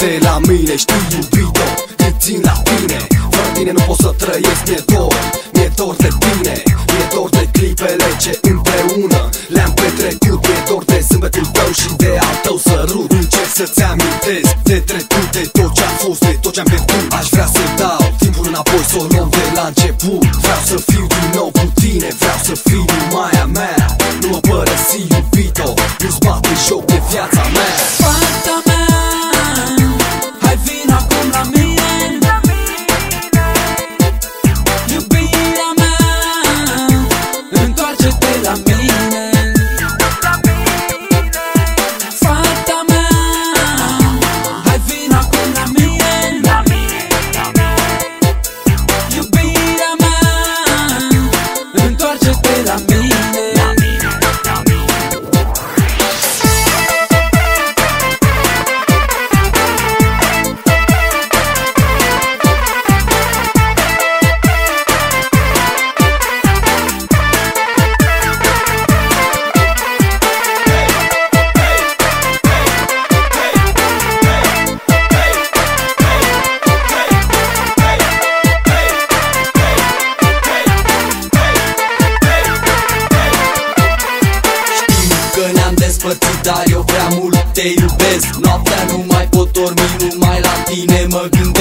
Uite la mine, știi iubito, te țin la tine. Fără tine nu pot să trăiesc, mi-e dor Mi-e dor de tine, mi-e dor de clipele ce împreună Le-am petrecut, mi-e dor de zâmbetul tău și de al tău sărut Încerc să-ți amintesc de trecut, de tot ce-a fost, de tot ce-am pierdut. Aș vrea să dau timpul înapoi, să o luăm de la început. Vreau să fiu din nou cu tine, vreau să fiu numai a mea. Nu mă părăsi iubito, nu-ți bate joc de viața mea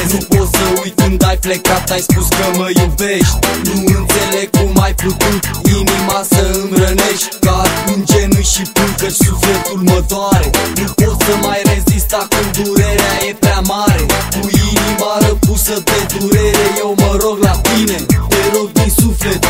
mă gândesc Nu pot să uit când ai plecat, ai spus că mă iubești. Nu înțeleg cum ai putut inima să îmi rănești Ca în genui și plâng că sufletul mă doare. Nu pot să mai rezist acum durerea e prea mare. Cu inima răpusă de durere eu mă rog la tine Te rog din suflet,